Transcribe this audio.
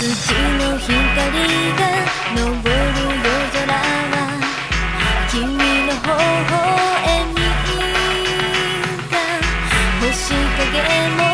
月の光が昇る夜空は君の微笑みが星影も